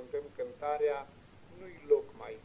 cântăm cântarea Nu-i loc mai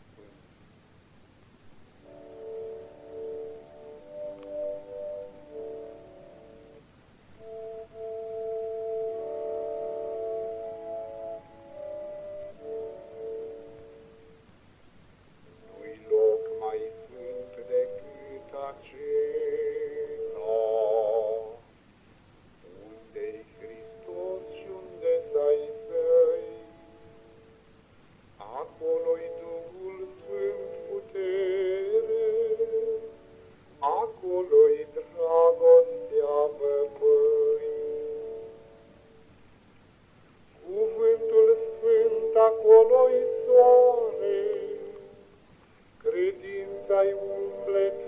Holy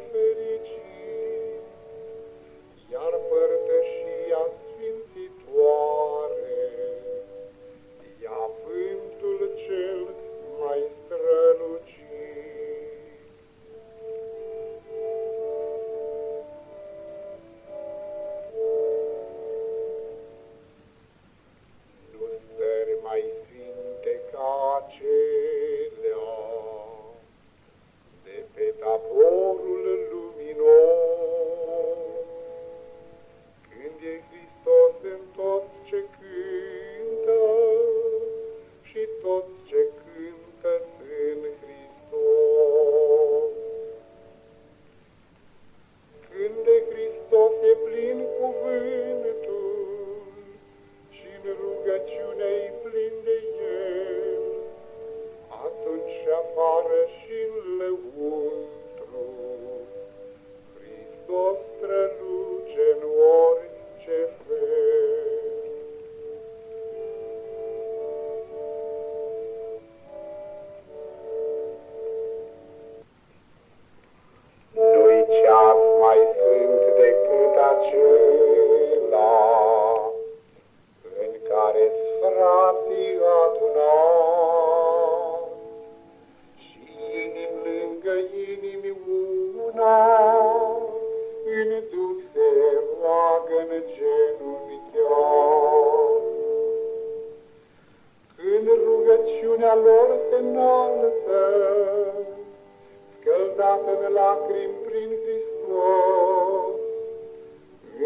curată de lacrimi prin Hristos.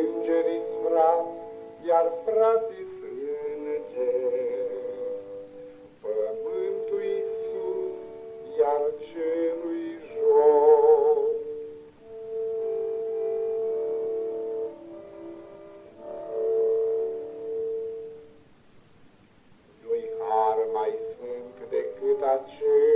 Îngeriți frați, iar frații sunt îngeri. Pământul Iisus, iar celui jos. Nu-i har mai sfânt decât acel